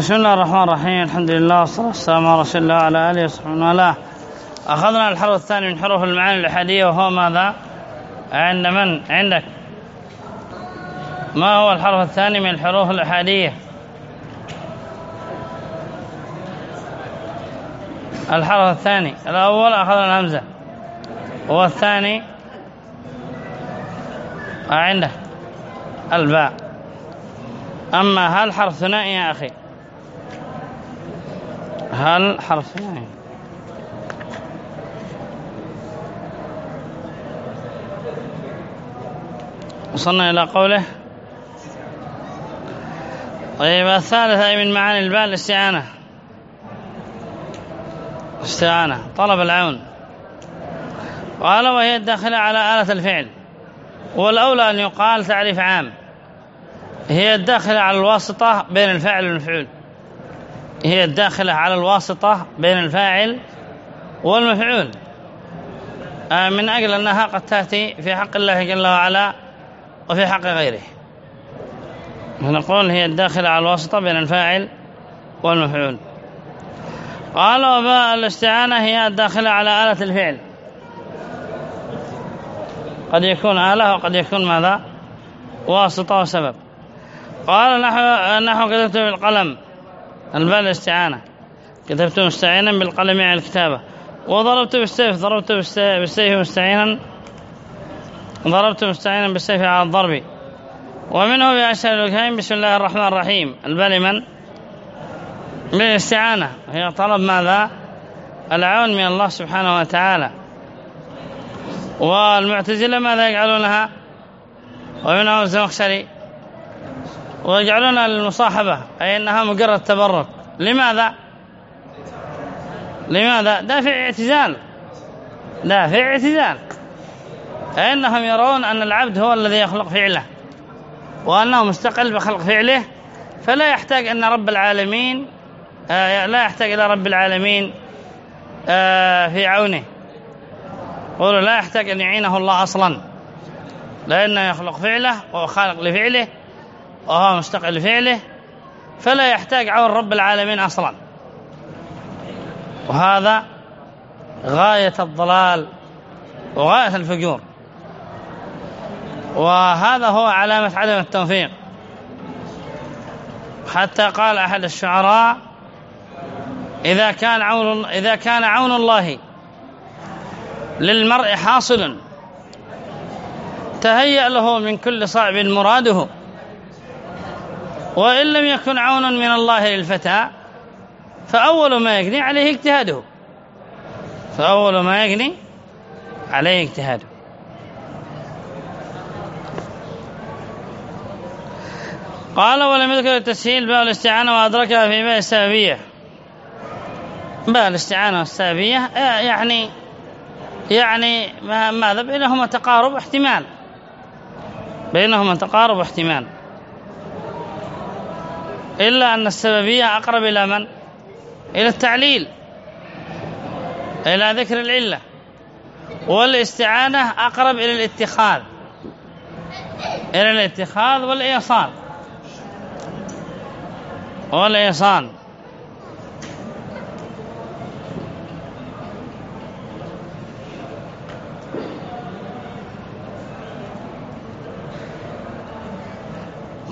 بسم الله الرحمن الرحيم الحمد لله والصلاة والسلام على رسول الله وعلى آله وصحبه والاه أخذنا الحرف الثاني من حروف المعاني الأحادية وهو ماذا عند من عندك ما هو الحرف الثاني من الحروف الأحادية الحرف الثاني الأول أخذنا الهمزة والثاني عندك الباء أما هل حرف ثنائي يا أخي هل حرف ثنائي وصلنا إلى قوله طيب الثالث أي من معاني الباء الاستعانة. استعانة طلب العون. قال وهي الداخلة على آلة الفعل. والأولى أن يقال تعريف عام. هي الداخلة على الواسطة بين الفاعل والمفعول. هي الداخلة على الواسطة بين الفاعل والمفعول. آه، من أجل أنها قد تأتي في حق الله جل وعلا وفي حق غيره. نقول هي الداخلة على الواسطة بين الفاعل والمفعول. قال وباء الاستعانة هي الداخلة على آلة الفعل. قد يكون آلة وقد يكون ماذا؟ واسطة وسبب. قال نحو, نحو كتبت بالقلم. الباء الاستعانة كتبت مستعينا بالقلم على الكتابة. وضربت بالسيف ضربت بالسيف مستعينا. ضربت مستعينا بالسيف على الضرب. ومنه بأشهر الكريم بسم الله الرحمن الرحيم. الباء لمن بالاستعانة هي طلب ماذا؟ العون من الله سبحانه وتعالى. والمعتزلة ماذا يجعلونها؟ ومنهم الزمخشري. ويجعلونها للمصاحبة أي أنها مجرد تبرك. لماذا؟ لماذا؟ دافع اعتزال. دافع اعتزال. أنهم يرون أن العبد هو الذي يخلق فعله. وأنه مستقل بخلق فعله. فلا يحتاج أن رب العالمين آه، لا يحتاج إلى رب العالمين آه، في عونه. قولوا لا يحتاج أن يعينه الله أصلا. لأنه يخلق فعله وهو خالق لفعله. وهو مستقل لفعله فلا يحتاج عون رب العالمين أصلا. وهذا غاية الضلال وغاية الفجور. وهذا هو علامة عدم التوفيق حتى قال أحد الشعراء إذا كان عون إذا كان عون الله للمرء حاصل تهيأ له من كل صعب مراده. وإن لم يكن عون من الله للفتى فأول ما يجني عليه اجتهاده. فأول ما يجني عليه اجتهاده. قال ولم يذكر التسهيل باء الاستعانة وأدركها في باء السببية. باء الاستعانة والسببية يعني يعني ماذا؟ بينهما تقارب احتمال. بينهما تقارب احتمال. إلا أن السببية أقرب إلى من؟ إلى التعليل إلى ذكر العلة والاستعانة أقرب إلى الاتخاذ إلى الاتخاذ والإيصال والإيصال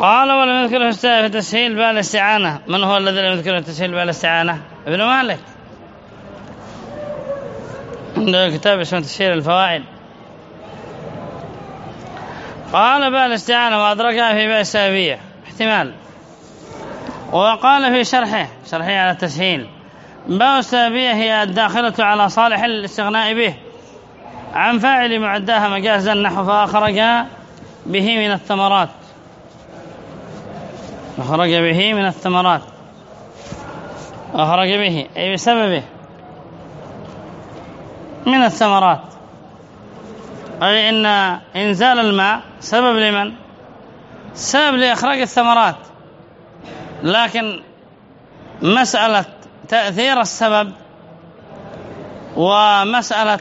قال ولم يذكر في تسهيل باء الاستعانة. من هو الذي لم يذكر تسهيل باء الاستعانة؟ ابن مالك. عنده كتاب اسمه تسهيل الفوائد. قال باء الاستعانة وأدركها في باء السببية احتمال. وقال في شرحه شرحه على التسهيل. باء السببية هي الداخلة على صالح الاستغناء به. عن فاعل معداها مجازا نحو فأخرج به من الثمرات. أخرج به من الثمرات. أخرج به أي بسببه. من الثمرات. أي إن إنزال الماء سبب لمن؟ سبب لإخراج الثمرات. لكن مسألة تأثير السبب ومسألة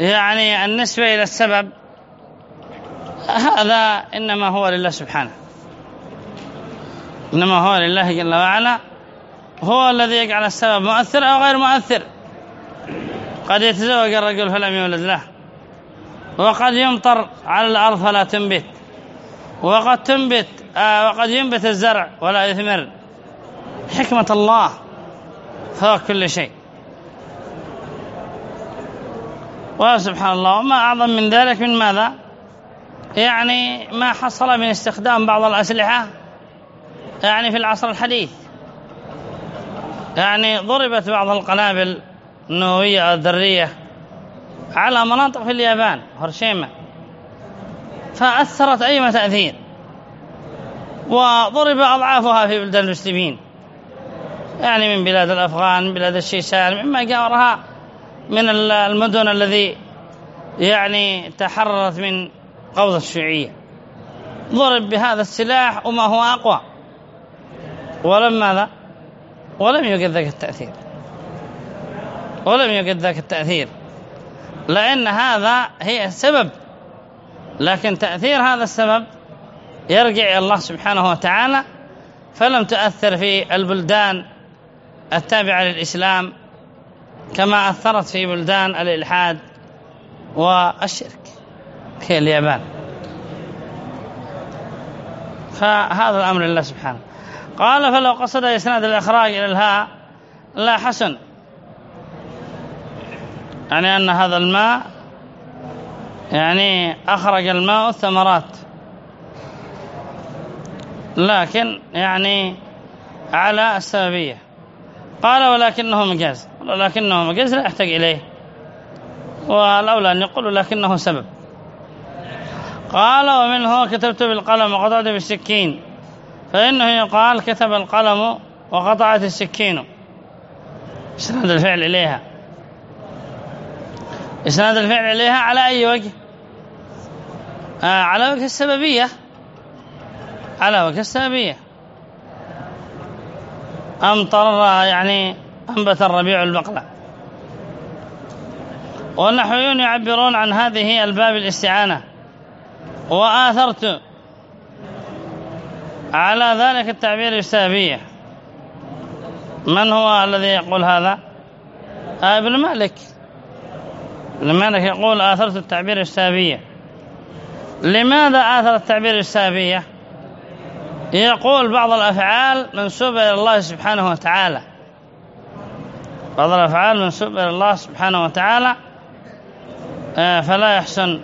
يعني النسبة إلى السبب هذا إنما هو لله سبحانه. إنما هو لله جل وعلا هو الذي يجعل السبب مؤثر أو غير مؤثر. قد يتزوج الرجل فلم يولد له وقد يمطر على الأرض فلا تنبت وقد تنبت آه وقد ينبت الزرع ولا يثمر. حكمة الله فوق كل شيء. وسبحان الله وما أعظم من ذلك من ماذا؟ يعني ما حصل من استخدام بعض الأسلحة يعني في العصر الحديث. يعني ضربت بعض القنابل النووية الذرية على مناطق في اليابان هرشيما فأثرت أي تأثير؟ وضرب أضعافها في بلدان المسلمين. يعني من بلاد الأفغان من بلاد الشيشان مما جاورها من المدن الذي يعني تحررت من قوضة الشيوعية. ضرب بهذا السلاح وما هو أقوى. ولم ماذا؟ ولم يوجد ذاك التأثير. ولم يوجد ذاك التأثير. لأن هذا هي السبب. لكن تأثير هذا السبب يرجع إلى الله سبحانه وتعالى فلم تؤثر في البلدان التابعة للإسلام كما أثرت في بلدان الإلحاد والشرك في اليابان. فهذا الأمر لله سبحانه. قال فلو قصد إسناد الإخراج إلى الهاء لا حسن. يعني أن هذا الماء يعني أخرج الماء الثمرات. لكن يعني على السببية. قال ولكنه مجاز. ولكنه مجاز لا يحتاج إليه. والأولى أن يقول لكنه سبب. قال ومنه كتبت بالقلم وقطعت بالسكين. فإنه يقال كتب القلم وقطعت السكين. إسناد الفعل إليها. إسناد الفعل إليها على أي وجه؟ آه على وجه السببية. على وجه السببية. أمطر يعني أنبت الربيع البقلة. والنحويون يعبرون عن هذه الباب الاستعانة. وآثرت على ذلك التعبير السابية من هو الذي يقول هذا؟ آه ابن مالك. ابن مالك يقول آثرت التعبير السابية لماذا آثر التعبير السابية يقول بعض الأفعال منسوبة إلى الله سبحانه وتعالى. بعض الأفعال منسوبة إلى الله سبحانه وتعالى آه فلا يحسن.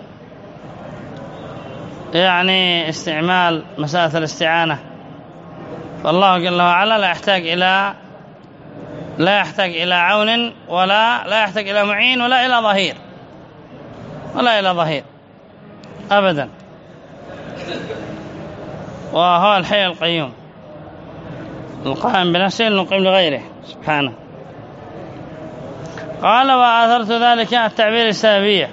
يعني استعمال مسألة الاستعانة. فالله جل وعلا لا يحتاج إلى لا يحتاج إلى عون ولا لا يحتاج إلى معين ولا إلى ظهير. ولا إلى ظهير. أبدا. وهو الحي القيوم. القائم بنفسه المقيم لغيره. سبحانه. قال وآثرت ذلك التعبير السببية.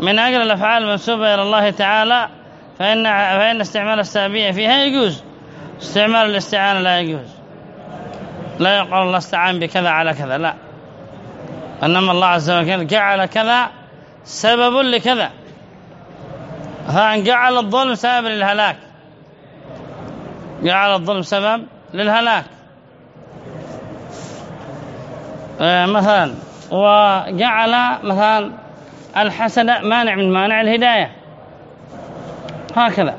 من أجل الأفعال المنسوبة إلى الله تعالى فإن, فإن استعمال السابية فيها يجوز. استعمال الاستعانة لا يجوز. لا يقول الله استعان بكذا على كذا لا. إنما الله عز وجل جعل كذا سبب لكذا. فأن جعل الظلم سبب للهلاك. جعل الظلم سبب للهلاك. آه، مثلا وجعل مثلا الحسد مانع من مانع الهداية. هكذا.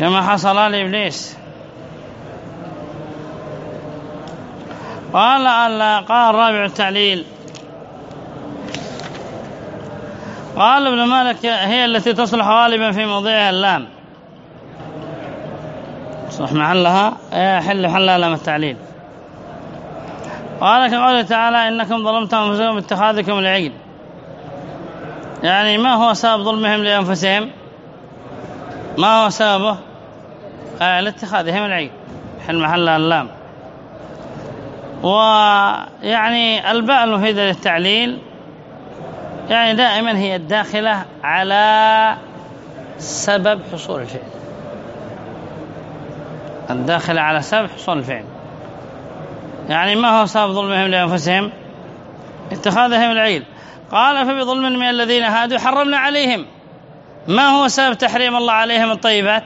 كما حصل لإبليس. قال قال الرابع التعليل. قال ابن مالك هي التي تصلح غالبا في موضعها اللام. تصلح محلها. يحل محلها لام التعليل. قال كقوله تعالى إنكم ظلمتم أنفسكم باتخاذكم العجل. يعني ما هو سبب ظلمهم لأنفسهم؟ ما هو سببه؟ آه لاتخاذهم العجل. حل محل اللام. ويعني الباء المفيدة للتعليل يعني دائما هي الداخلة على سبب حصول الفعل. الداخلة على سبب حصول الفعل. يعني ما هو سبب ظلمهم لأنفسهم؟ اتخاذهم العيل. قال فبظلم من الذين هادوا حرمنا عليهم. ما هو سبب تحريم الله عليهم الطيبات؟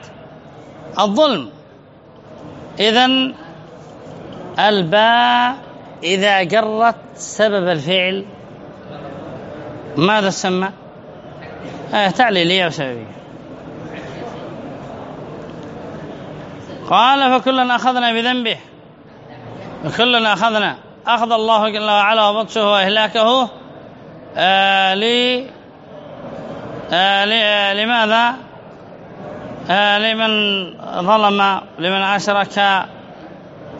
الظلم. إذن الباء إذا جرت سبب الفعل ماذا سمى آه تعليلية وسببية قال فكلنا أخذنا بذنبه. وكلنا أخذنا أخذ الله جل وعلا وبطشه وإهلاكه آه لي آه لماذا؟ آه لمن ظلم لمن أشرك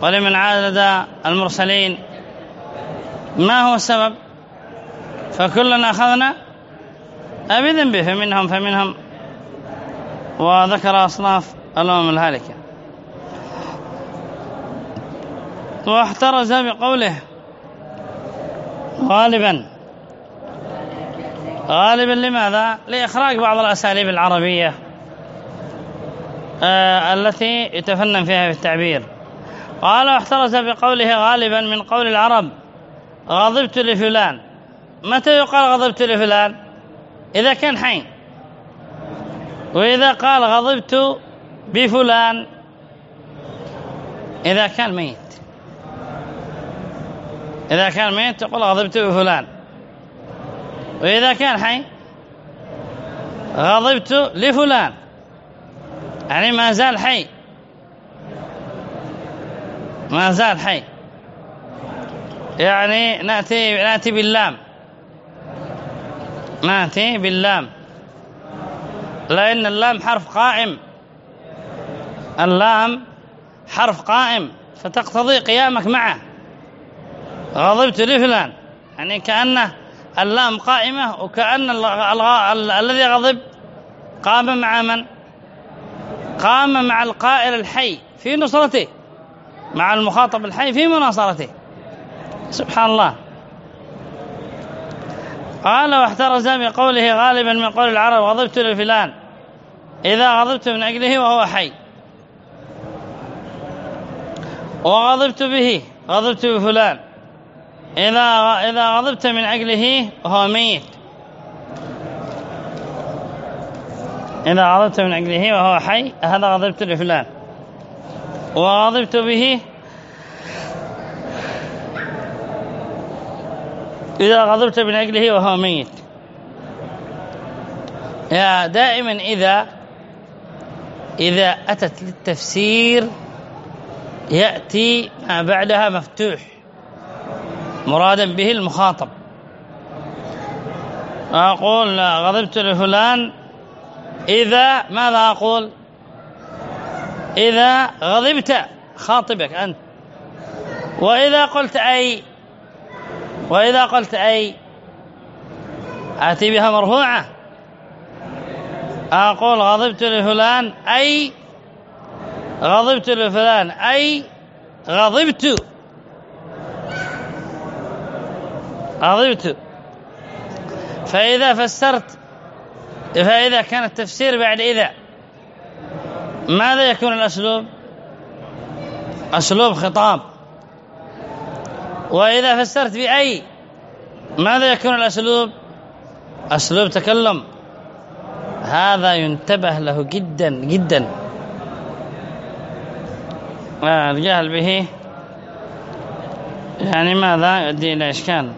ولمن عادد المرسلين. ما هو السبب؟ فكلنا أخذنا بذنبه فمنهم فمنهم. وذكر أصناف الأمم الهالكة. واحترز بقوله غالبا. غالبا لماذا؟ لإخراج بعض الأساليب العربية آه التي يتفنن فيها في التعبير. قال واحترز بقوله غالبا من قول العرب غضبت لفلان. متى يقال غضبت لفلان؟ إذا كان حي وإذا قال غضبت بفلان إذا كان ميت. إذا كان ميت تقول غضبت بفلان. وإذا كان حي غضبت لفلان. يعني ما زال حي. ما زال حي. يعني نأتي, نأتي باللام. نأتي باللام. لأن اللام حرف قائم. اللام حرف قائم. فتقتضي قيامك معه. غضبت لفلان يعني كأنه اللام قائمة وكأن الذي غضب قام مع من؟ قام مع القائل الحي في نصرته. مع المخاطب الحي في مناصرته. سبحان الله. قال واحترز بقوله غالبا من قول العرب غضبت لفلان. إذا غضبت من أجله وهو حي. وغضبت به غضبت بفلان. إذا إذا غضبت من أجله وهو ميت. إذا غضبت من أجله وهو حي هذا غضبت لفلان. وغضبت به إذا غضبت من أجله وهو ميت. يا دائما إذا إذا أتت للتفسير يأتي ما بعدها مفتوح. مرادا به المخاطب. أقول غضبت لفلان. إذا ماذا أقول؟ إذا غضبت خاطبك أنت. وإذا قلت أي وإذا قلت أي آتي بها مرفوعة. أقول غضبت لفلان أي غضبت لفلان أي غضبت. غضبت فإذا فسرت فإذا كان التفسير بعد إذا ماذا يكون الأسلوب؟ أسلوب خطاب. وإذا فسرت بأي ماذا يكون الأسلوب؟ أسلوب تكلم. هذا ينتبه له جدا جدا. الجهل به يعني ماذا؟ يؤدي إلى إشكال.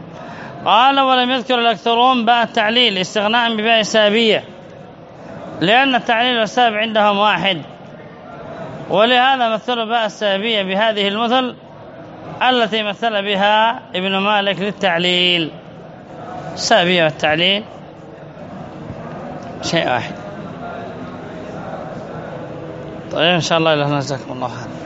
قال ولم يذكر الأكثرون باء التعليل استغناء بباء السابية لأن التعليل والساب عندهم واحد. ولهذا مثل باء السابية بهذه المثل التي مثل بها ابن مالك للتعليل. السابية والتعليل شيء واحد. طيب إن شاء الله إلهنا جزاكم الله خير